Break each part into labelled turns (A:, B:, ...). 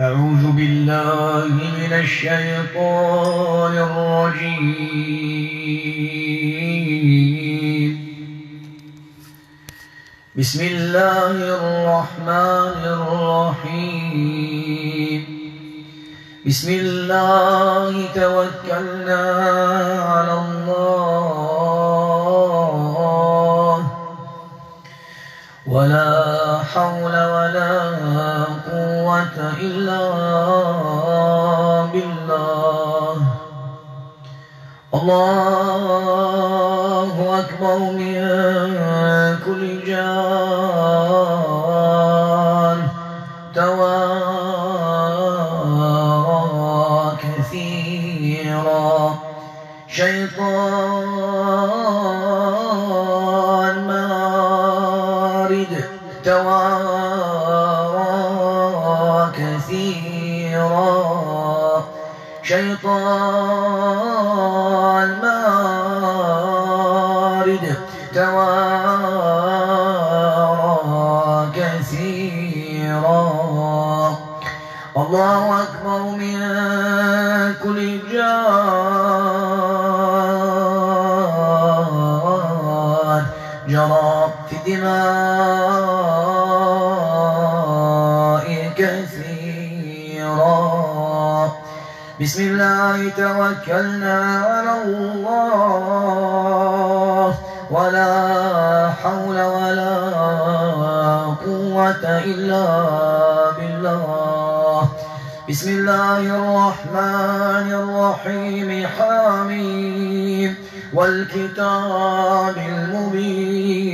A: أعوذ بالله من الشيطان الرجيم. بسم الله الرحمن الرحيم. بسم الله توكلنا على الله. ولا حول ولا قوة إلا بالله. الله أكبر من كل جان توارى كثيرا. شيطان شيطان مارد توارى كثيرا. الله أكبر من كل جان جرى في الدماء بسم الله توكلنا على الله. ولا حول ولا قوة إلا بالله. بسم الله الرحمن الرحيم. حميم. والكتاب المبين.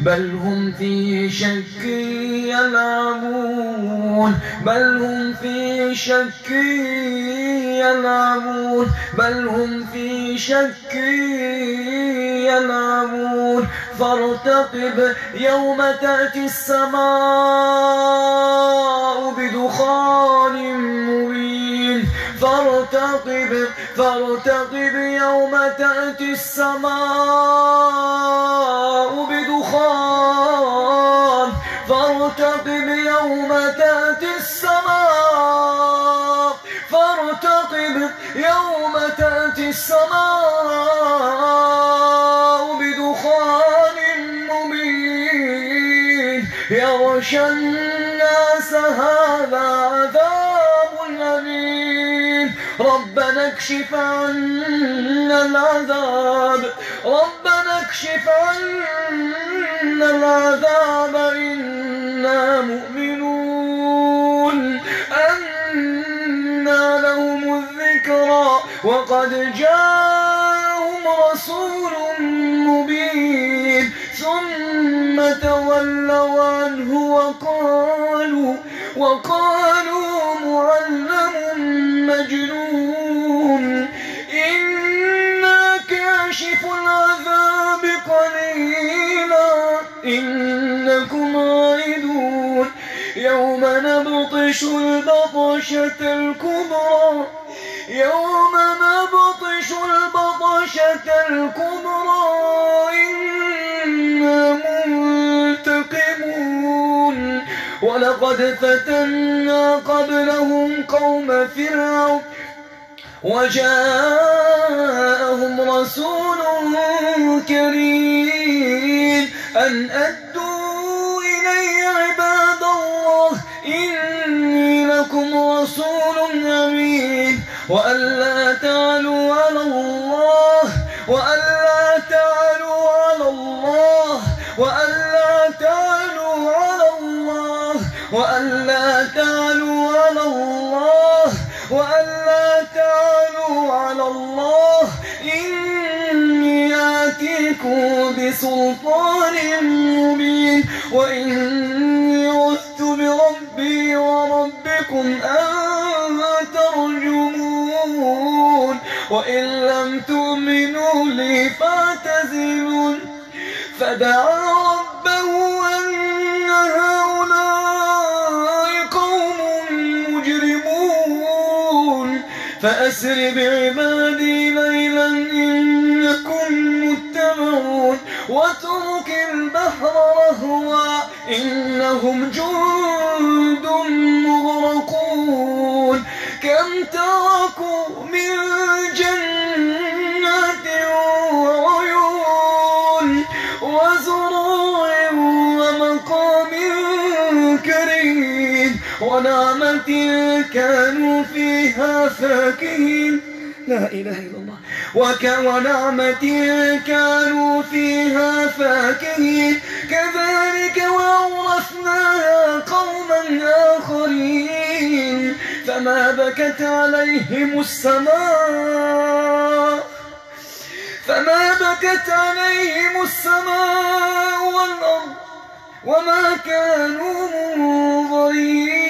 A: بل هم في شك يلعبون. بل هم في شك يلعبون. بل هم في شك يلعبون. فارتقب يوم تأتي السماء بدخان مبين. فارتقب فارتقب يوم تأتي السماء بدخان. فارتقب يوم تأتي السماء. فارتقب يوم تأتي السماء بدخان مبين. يغشى الناس هذا عذاب ربنا اكشف عنا العذاب. ربنا اكشف عنا العذاب. إنا مؤمنون. أنا لهم الذكرى. وقد جاءهم رسول مبين. ثم تولوا عنه وقالوا وقالوا معلم مجنون. إنا كاشف العذاب قليلا إنكم عائدون يوم نبطش البطشة الكبرى يوم نبطش البطشة الكبرى إنا منتقمون ولقد فتنا قبلهم قوم فرعون وجاءهم رسول كريم أن أدوا إلي عباد الله إني لكم رسول أمين. وألا تعلوا على الله وألا تعلوا على الله وألا تعلوا على الله وألا تعلوا على الله وألا تعلوا على الله إني آتيكم بسلطان مبين وإني عذت بربي وربكم أن ترجمون وإن لم تؤمنوا لي فاعتزلون. فدعا ربه فأسر بعبادي ليلا إنكم متبعون واترك البحر رهوا إنهم جند مغرقون كم تركوا ونعمة كانوا فيها فاكهين. لا إله إلا الله. وك ونعمة كانوا فيها فاكهين. كذلك وأورثناها قوما آخرين. فما بكت عليهم السماء. فما بكت عليهم السماء والأرض. وما كانوا منظرين.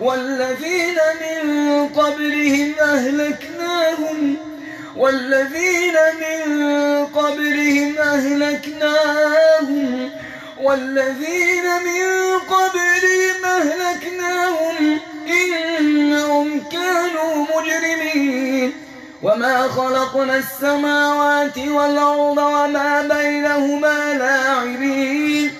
A: والذين من قبلهم أهلكناهم والذين من قبلهم أهلكناهم والذين من قبلهم أهلكناهم إنهم كانوا مجرمين. وما خلقنا السماوات والأرض وما بينهما لاعبين.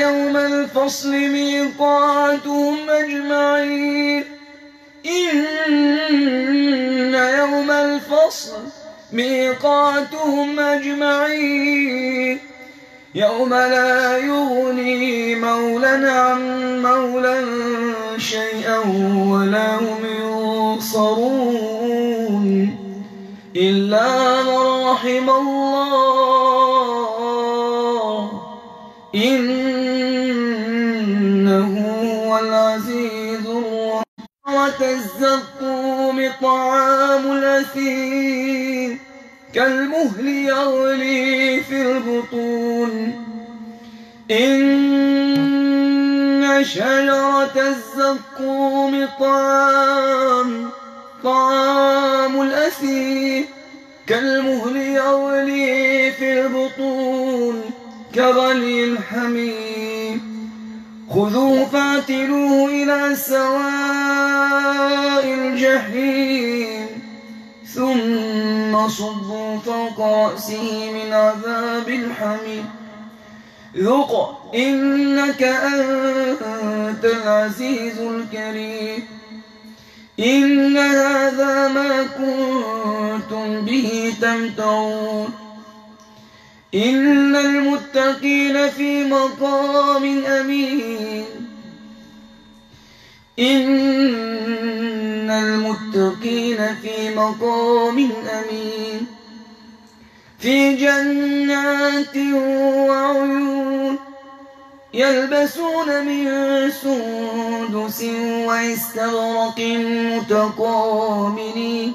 A: يوم الفصل ميقاتهم أجمعين. إن يوم الفصل ميقاتهم أجمعين. يوم لا يغني مولا عن مولا شيئا ولا هم ينصرون. إلا من رحم الله. إنه الزقوم طعام الأثيم كالمهل يغلي في البطون. إن شجرة الزقوم طعام طعام الأثيم كالمهل يغلي في البطون كغلي الحميم. خذوه فاعتلوه إلى سواء الجحيم ثم صبوا فوق رأسه من عذاب الحميم. ذق إنك أنت العزيز الكريم. إن هذا ما كنتم به تمتعون إن المتقين في مقام أمين. إن المتقين في مقام أمين. في جنات وعيون يلبسون من سندس واستغرق متقابلين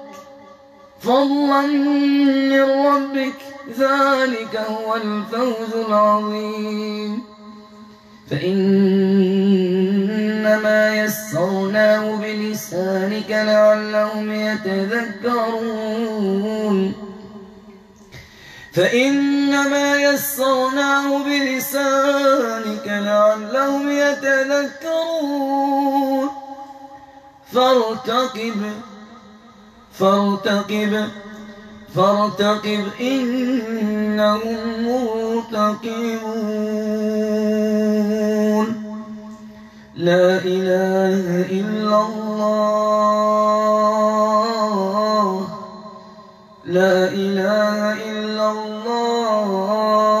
A: فضلا من ربك ذلك هو الفوز العظيم. فإنما يسرناه بلسانك لعلهم يتذكرون. فإنما يسرناه بلسانك لعلهم يتذكرون. فارتقب فارتقب فارتقب إنهم مرتقبون. لا إله إلا الله. لا إله إلا الله.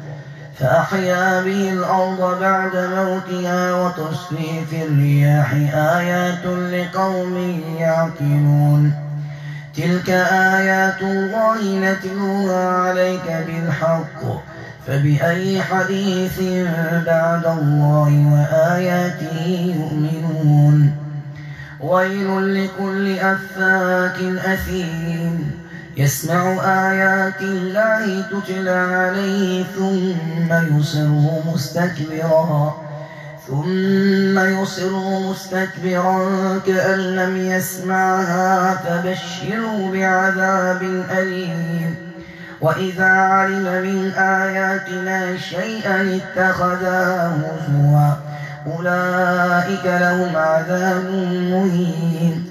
A: فأحيا به الأرض بعد موتها وتصريف الرياح آيات لقوم يعقلون. تلك آيات الله نتلوها عليك بالحق فبأي حديث بعد الله وآياته يؤمنون؟ ويل لكل أفاك أثيم. يسمع آيات الله تتلى عليه ثم يصر مستكبرا. ثم يصر مستكبرا كأن لم يسمعها فبشره بعذاب أليم. وإذا علم من آياتنا شيئا اتخذاه هزوا. أولئك لهم عذاب مهين.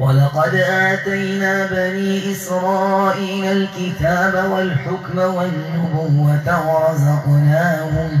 A: ولقد آتينا بني إسرائيل الكتاب والحكم والنبوة ورزقناهم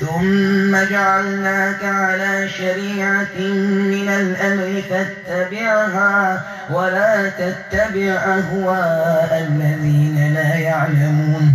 A: ثم جعلناك على شريعة من الأمر فاتبعها ولا تتبع أهواء الذين لا يعلمون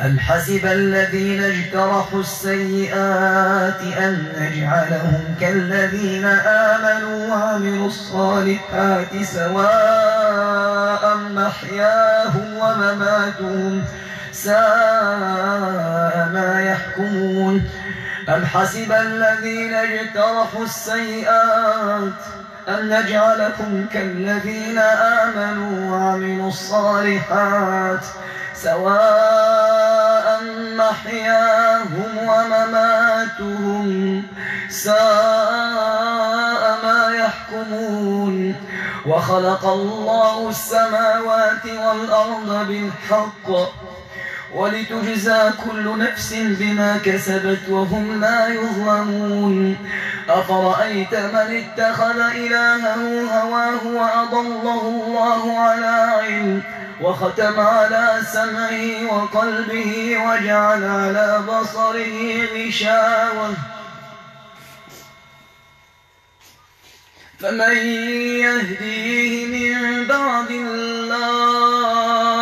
A: أم حسب الذين اجترحوا السيئات أن نجعلهم كالذين آمنوا وعملوا الصالحات سواء محياهم ومماتهم ساء ما يحكمون أم حسب الذين اجترحوا السيئات أن نجعلكم كالذين آمنوا وعملوا الصالحات سواء محياهم ومماتهم ساء ما يحكمون. وخلق الله السماوات والأرض بالحق. ولتجزى كل نفس بما كسبت وهم لا يظلمون. أفرأيت من اتخذ إلهه هواه وأضله الله على علم وختم على سمعه وقلبه وجعل على بصره غشاوة. فمن يهديه من بعد الله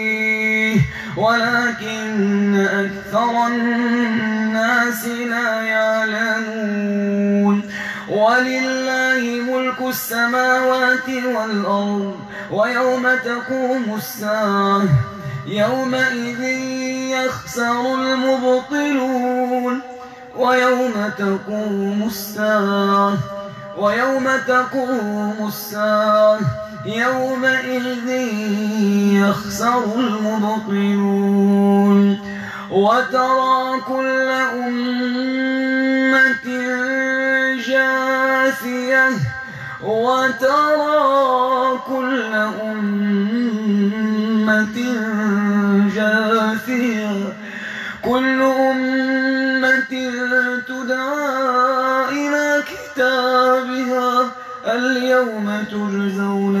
A: ولكن أكثر الناس لا يعلمون. ولله ملك السماوات والأرض ويوم تقوم الساعة يومئذ يخسر المبطلون. ويوم تقوم الساعة ويوم تقوم الساعة يومئذ يخسر المبطلون وترى كل أمة جاثية وترى كل أمة جاثية كل أمة تدعى إلى كتابها اليوم تجزون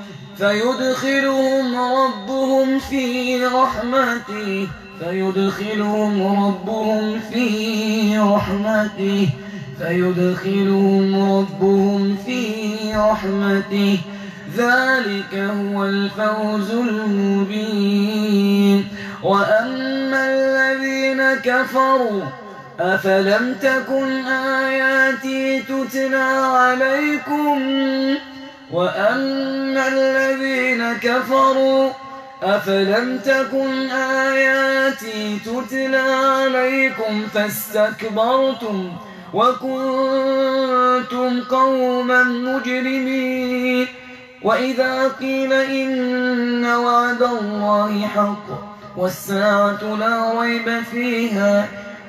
A: فيدخلهم ربهم في رحمته فيدخلهم ربهم في رحمته فيدخلهم ربهم في رحمته. ذلك هو الفوز المبين. وأما الذين كفروا أفلم تكن آياتي تتلى عليكم؟ وأما الذين كفروا أفلم تكن آياتي تتلى عليكم فاستكبرتم وكنتم قوما مجرمين وإذا قيل إن وعد الله حق والساعة لا ريب فيها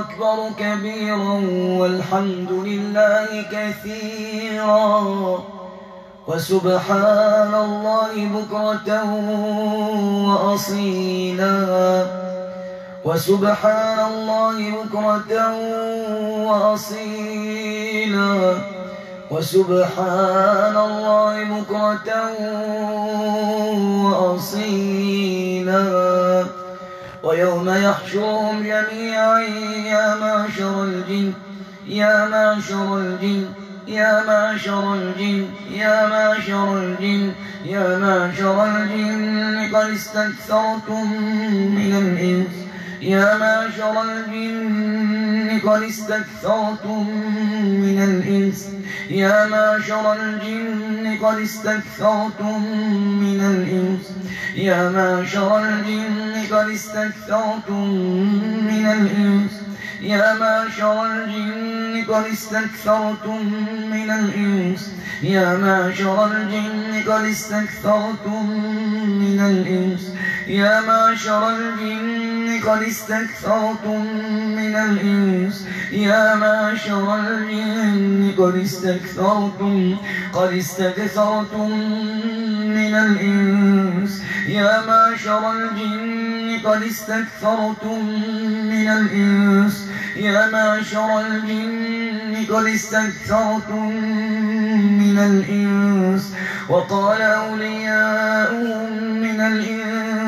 A: أكبر كبيرا والحمد لله كثيرا. وسبحان الله بكرة وأصيلا. وسبحان الله بكرة وأصيلا. وسبحان الله بكرة وأصيلا. ويوم يحشرهم جميعا يا معشر الجن يا معشر الجن يا معشر الجن يا معشر الجن يا معشر الجن قد استكثرتم من الإنس. يا معشر الجن قد استكثرتم من الإنس. يا معشر الجن قد استكثرتم من الإنس. يا معشر الجن قد استكثرتم من الإنس. يا معشر الجن قد استكثرتم من الإنس. يا معشر الجن قد استكثرتم من الإنس. يا معشر الجن قد استكثرتم من الإنس. يا معشر الجن قد استكثرتم قد استكثرتم من الإنس. يا معشر الجن قد استكثرتم من الإنس. يا معشر الجن قد استكثرتم من الإنس. وقال أولياؤهم من الإنس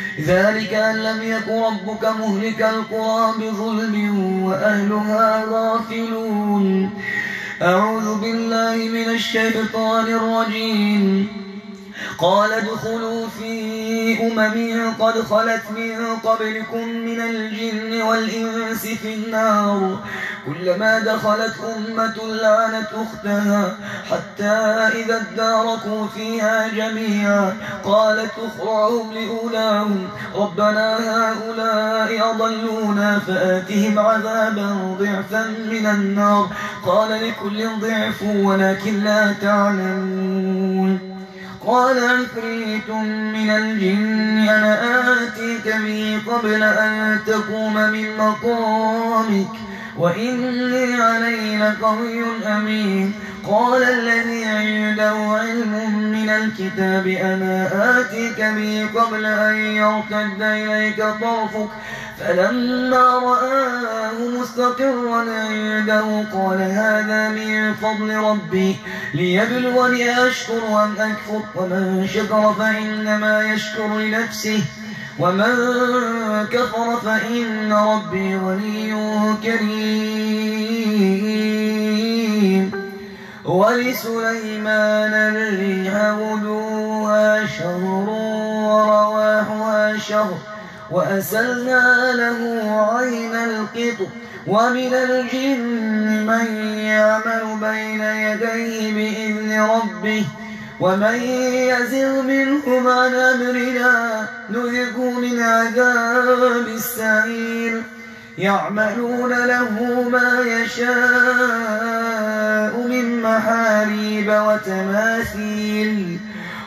A: ذلك أن لم يكن ربك مهلك القرى بظلم وأهلها غافلون. أعوذ بالله من الشيطان الرجيم. قال ادخلوا في أمم قد خلت من قبلكم من الجن والإنس في النار. كلما دخلت أمة لعنت أختها حتى إذا اداركوا فيها جميعا. قالت أخرعهم لأولاهم. ربنا هؤلاء أضلونا فآتهم عذابا ضعفا من النار. قال لكل ضعف ولكن لا تعلمون. قال عفريت من الجن أنا آتيك به قبل أن تقوم من مقامك وإني علي لقوي أمين. قال الذي عنده علم من الكتاب أنا آتيك به قبل أن يرتد إليك طرفك فلما رآه مستقرا عنده قال هذا من فضل ربي ليبلوني أشكر أم أكفر ومن شكر فإنما يشكر لنفسه ومن كفر فإن ربي غني كريم ولسليمان الريح غدوها شهر ورواحها شهر وأسلنا له عين القط ومن الجن من يعمل بين يديه بإذن ربه ومن يزغ منهم عن أمرنا نذقه من عذاب السعير. يعملون له ما يشاء من محاريب وتماثيل.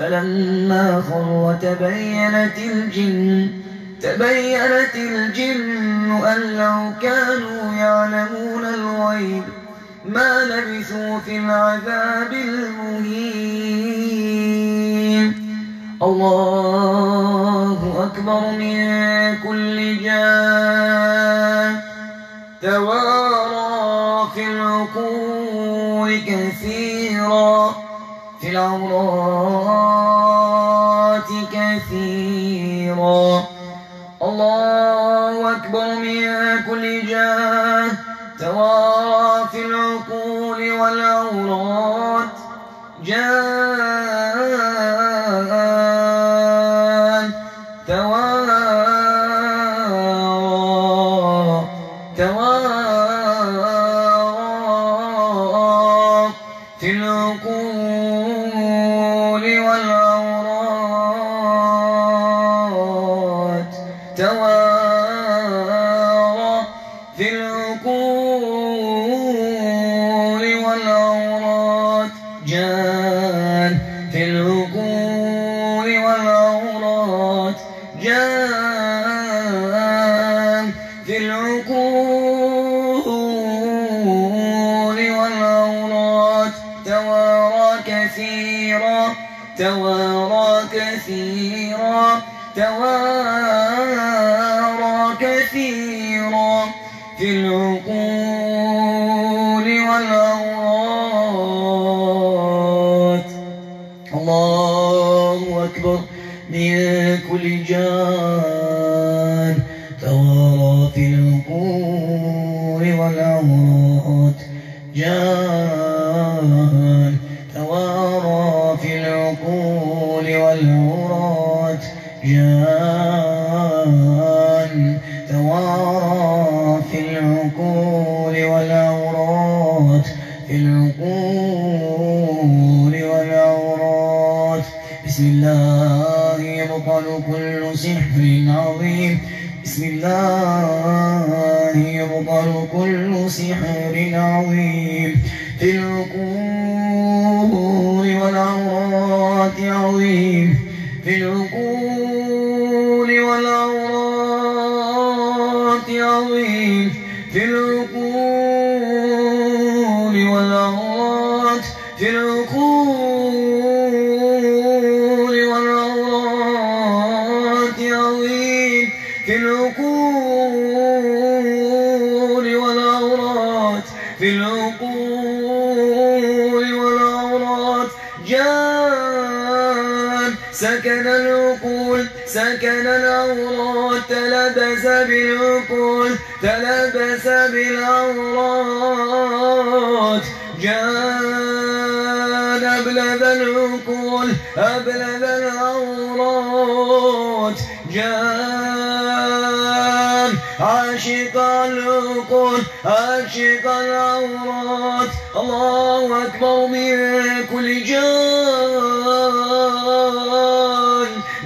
A: فلما خر تبينت الجن تبينت الجن أن لو كانوا يعلمون الغيب ما لبثوا في العذاب المهين. الله أكبر من كل جان. توارى في العقول كثيرا. في العورات يبطل كل سحر عظيم. بسم الله يبطل كل سحر عظيم. في العقول والعورات عظيم. في العقول بالأوراد جان أبلغ العقول أبلغ الأوراد جان عاشق العقول عاشق الأوراد الله أكبر من كل جان.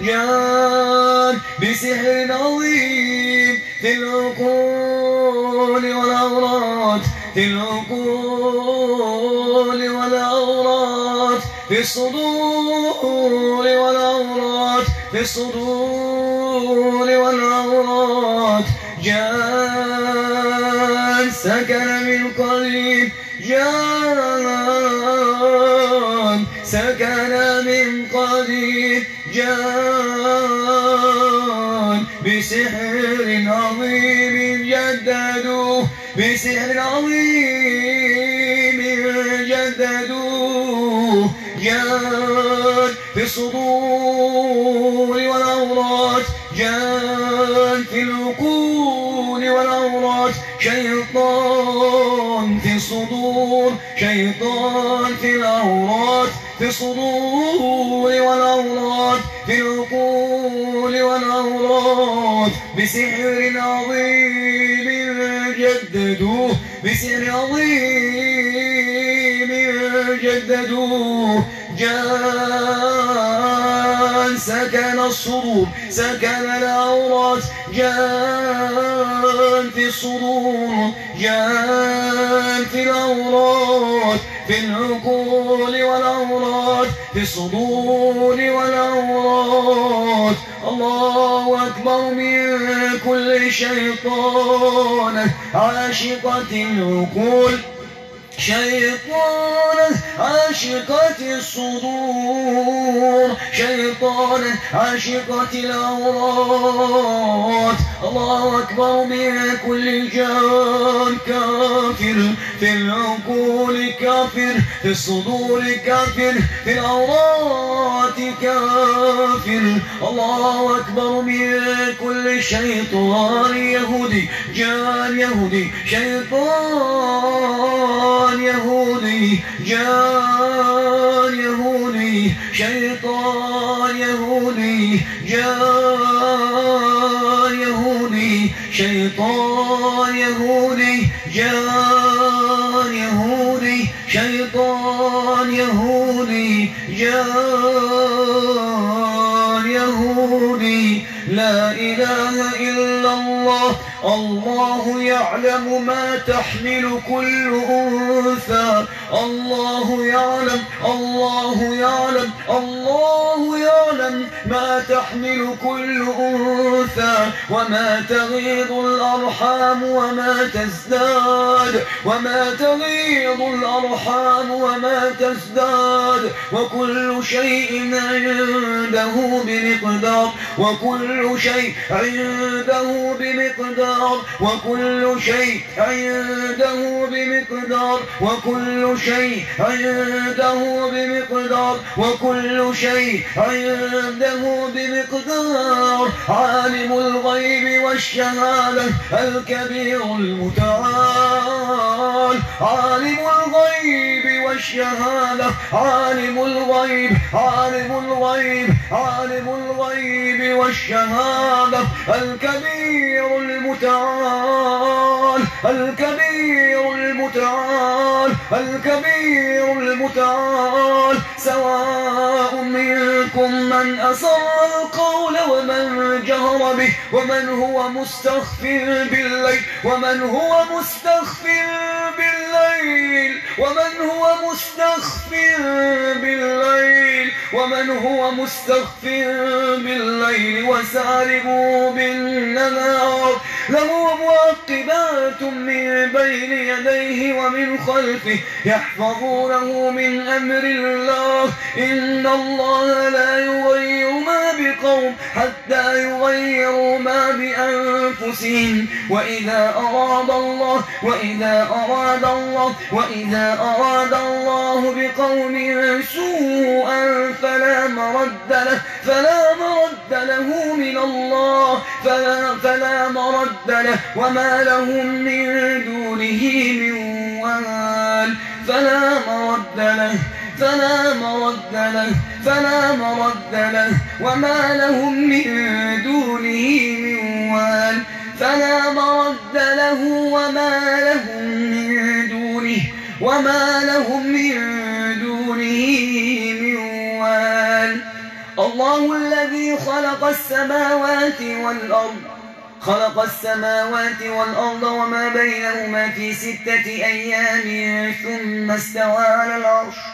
A: جان بسحر عظيم في العقول. في العقول والأوراد في الصدور والأوراد في الصدور والأوراد. جان سكن من الصدور والأوراد جان في العقول والأوراد شيطان في الصدور شيطان في الأوراد في الصدور والأوراد في العقول والأوراد بسحر عظيم جددوه بسحر عظيم جددوه. جان سكن الصدور سكن الأوراد جان في الصدور جان في الأوراد في العقول والأوراد في الصدور والأوراد الله أكبر من كل شيطان. عاشقة العقول. شيطانا عاشقة الصدور شيطانا عاشقة الأوراد الله أكبر من كل جان كافر. في العقول كافر في الصدور كافر في الأوراد كافر الله أكبر من كل شيطان يهودي جان يهودي شيطان يهودي جان يهودي شيطان جان يعلم ما تحمل كل أنثى. الله يعلم الله يعلم الله يعلم ما تحمل كل أنثى. وما تغيض الأرحام وما تزداد. وما تغيض الأرحام وما تزداد. وكل شيء عنده بمقدار. وكل شيء عنده بمقدار. وكل شيء عنده بمقدار وكل شيء عنده بمقدار وكل شيء عنده بمقدار. عالم الغيب والشهادة الكبير المتعال. عالم الغيب والشهادة. عالم الغيب عالم الغيب عالم الغيب والشهادة. الكبير المتعال الكبير المتعال الكبير المتعال. سواء منكم من أسر القول ومن جهر به ومن هو مستخف بالليل ومن هو مستخف بالليل ومن هو مستخف بالليل ومن هو مستخف بالليل وسارب بالنهار. له معقبات من بين يديه ومن خلفه يحفظونه من أمر الله. إن الله لا يغير ما بقوم حتى يغيروا ما بأنفسهم. وإذا أراد الله وإذا أراد الله وإذا أراد الله بقوم سوءا فلا مرد له فلا مرد له من الله فلا, فلا مرد له. وما لهم من دونه من وال فلا مرد له. فلا مرد له فلا مرد له. وما لهم من دونه من وال. فلا مرد له وما لهم من دونه وما لهم من دونه من وال. الله الذي خلق السماوات والأرض خلق السماوات والأرض وما بينهما في ستة أيام ثم استوى على العرش.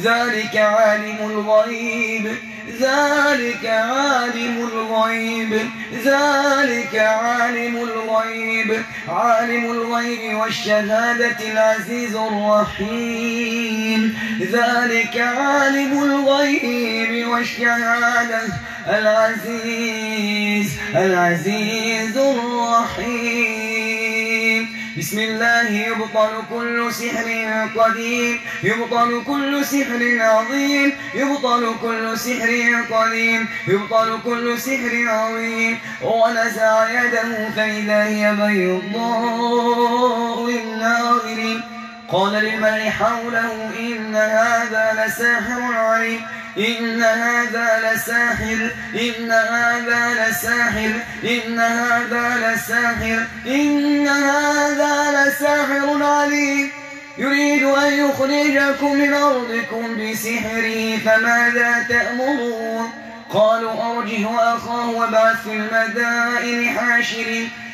A: ذلك عالم الغيب ذلك عالم الغيب ذلك عالم الغيب عالم الغيب والشهادة العزيز الرحيم. ذلك عالم الغيب والشهادة العزيز العزيز الرحيم. بسم الله يبطل كل سحر قديم يبطل كل سحر عظيم يبطل كل سحر قديم يبطل كل سحر عظيم. ونزع يده فإذا هي بيضاء للناظرين. قال للملك حوله إن هذا لساحر عليم إن هذا لساحر إن هذا لساحر إن هذا لساحر إن هذا لساحر عليم. يريد أن يخرجكم من أرضكم بسحره فماذا تأمرون؟ قالوا أرجه وأخاه وابعث في المدائن حاشرين.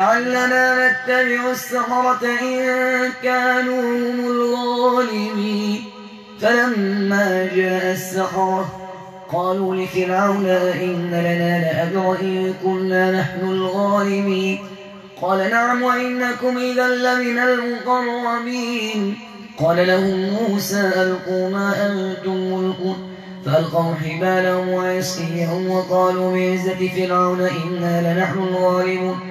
A: لعلنا نتبع السحرة إن كانوا هم الظالمين. فلما جاء السحرة قالوا لفرعون إن لنا لأجر إن كنا نحن الغالبين قال نعم وإنكم إذا لمن المقربين. قال لهم موسى ألقوا ما أنتم ملقون فألقوا حبالهم وعصيهم وقالوا بعزة فرعون إنا لنحن الغالبون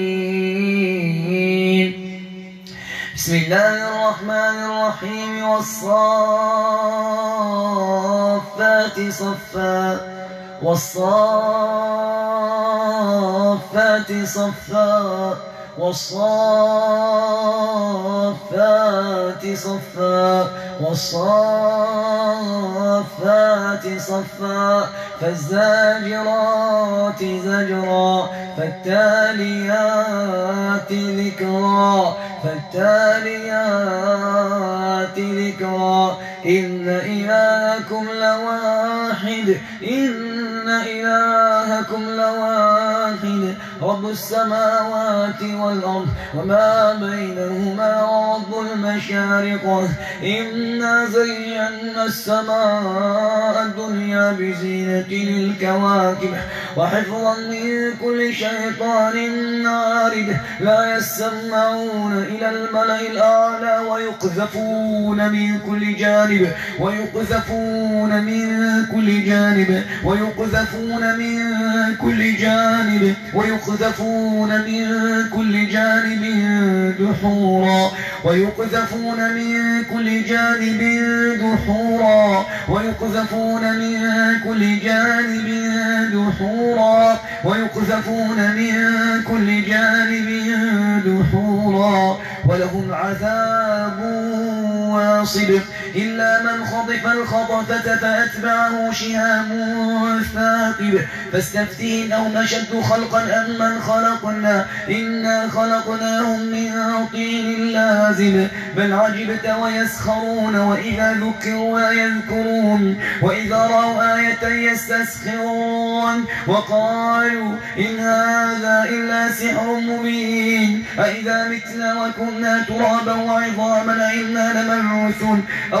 A: بسم الله الرحمن الرحيم والصافات صفا والصافات صفا. والصافات صفا والصافات صفا فالزاجرات زجرا فالتاليات ذكرا فالتاليات ذكرا. إن إلهكم لواحد إن إلهكم لواحد. رب السماوات والأرض وما بينهما رب المشارق إنا زينا السماء الدنيا بزينة للكواكب وحفظا من كل شيطان مارد لا يسمعون إلى الملأ الأعلى ويقذفون من كل جانب ويقذفون من كل جانب ويقذفون من كل جانب ويقذفون من كل جانب دحورا ويقذفون من كل جانب دحورا ويقذفون من كل جانب دحورا ويقذفون من كل جانب دحورا ولهم عذاب واصب. إلا من خطف الخطفة فأتبعه شهاب ثاقب. فاستفتهم أهم أشد خلقا أم من خلقنا. إنا خلقناهم من طين لازم بل عجبت ويسخرون وإذا ذكروا لا يذكرون. وإذا رأوا آية يستسخرون. وقالوا إن هذا إلا سحر مبين. أئذا متنا وكنا ترابا وعظاما إنا لمبعوثون. أو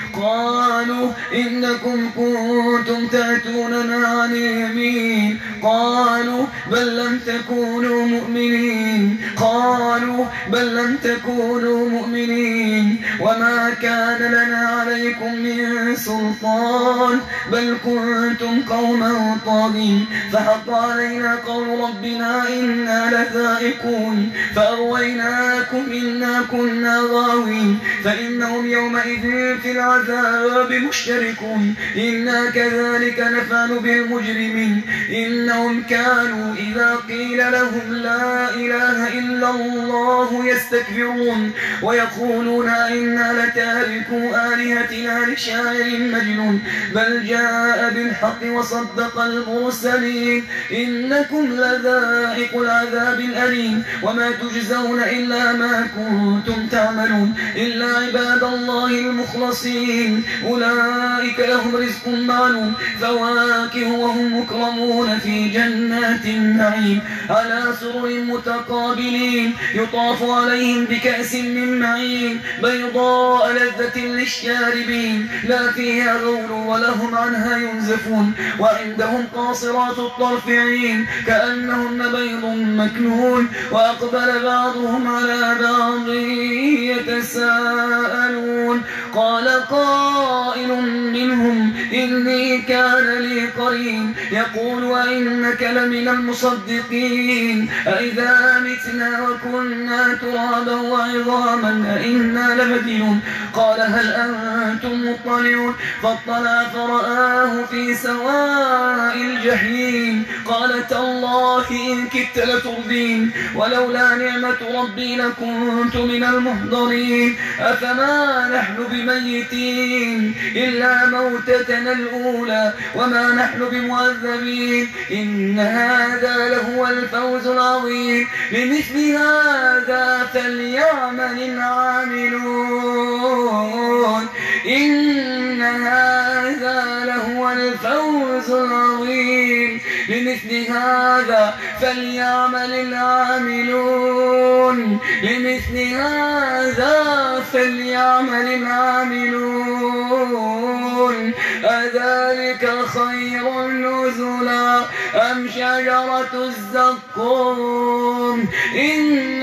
A: قالوا إنكم كنتم تأتوننا عن اليمين. قالوا بل لم تكونوا مؤمنين. قالوا بل لم تكونوا مؤمنين. وما كان لنا عليكم من سلطان. بل كنتم قوما طاغين. فحق علينا قول ربنا إنا لذائقون. فأغويناكم إنا كنا غاوين. فإنهم يومئذ في العذاب مشتركون. إنا كذلك نفعل بالمجرمين. إنهم كانوا إذا قيل لهم لا إله إلا الله يستكبرون ويقولون إنا لتاركوا آلهتنا لشاعر مجنون بل جاء بالحق وصدق المرسلين إنكم لذائق العذاب الأليم وما تجزون إلا ما كنتم تعملون إلا عباد الله المخلصين أولئك لهم رزق معلوم فواكه وهم مكرمون في جنات النعيم على سرر متقابلين يطاف عليهم بكأس من معين بيضاء لذة للشاربين لا فيها غول ولهم عنها ينزفون وعندهم قاصرات الطرف عين كأنهن بيض مكنون وأقبل بعضهم على بعض يتساءلون قال قائل منهم إني كان لي قرين يقول وإنك لمن المصدقين أئذا متنا وكنا ترابا وعظاما أئنا لمدينون قال هل أنتم مطلعون؟ فاطلع فرآه في سواء الجحيم. قال تالله إن كدت لتردين ولولا نعمة ربي لكنت من المحضرين. أفما نحن بميتين؟ إلا موتتنا الأولى وما نحن بمعذبين. إن هذا لهو الفوز العظيم. لمثل هذا فليعمل العاملون إن هذا لهو الفوز العظيم. لمثل هذا فليعمل العاملون لمثل هذا فليعمل العاملون أذلك خير أم شجرة الزقوم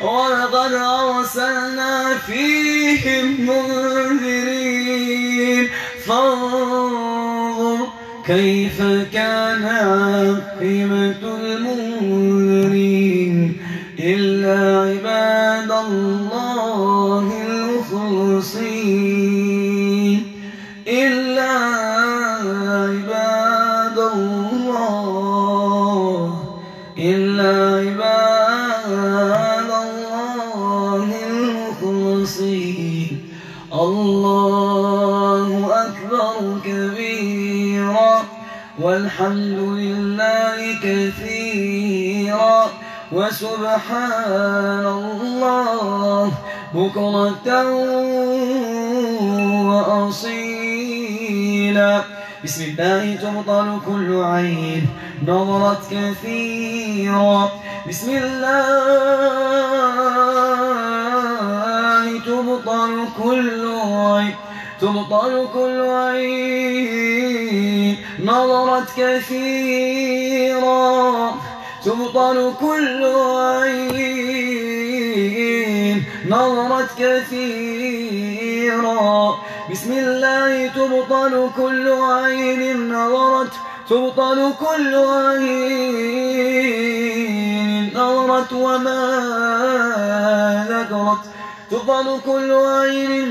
A: ولقد أرسلنا فيهم منذرين فانظر كيف كان عاقبة المنذرين والحمد لله كثيرا وسبحان الله بكرة وأصيلا. بسم الله تبطل كل عين نظرت كثيرا. بسم الله تبطل كل عين تبطل كل عين نظرت كثيرا. تبطل كل عين نظرت كثيرا. بسم الله تبطل كل عين نظرت تبطل كل عين نظرت وما ذكرت. تبطل كل عين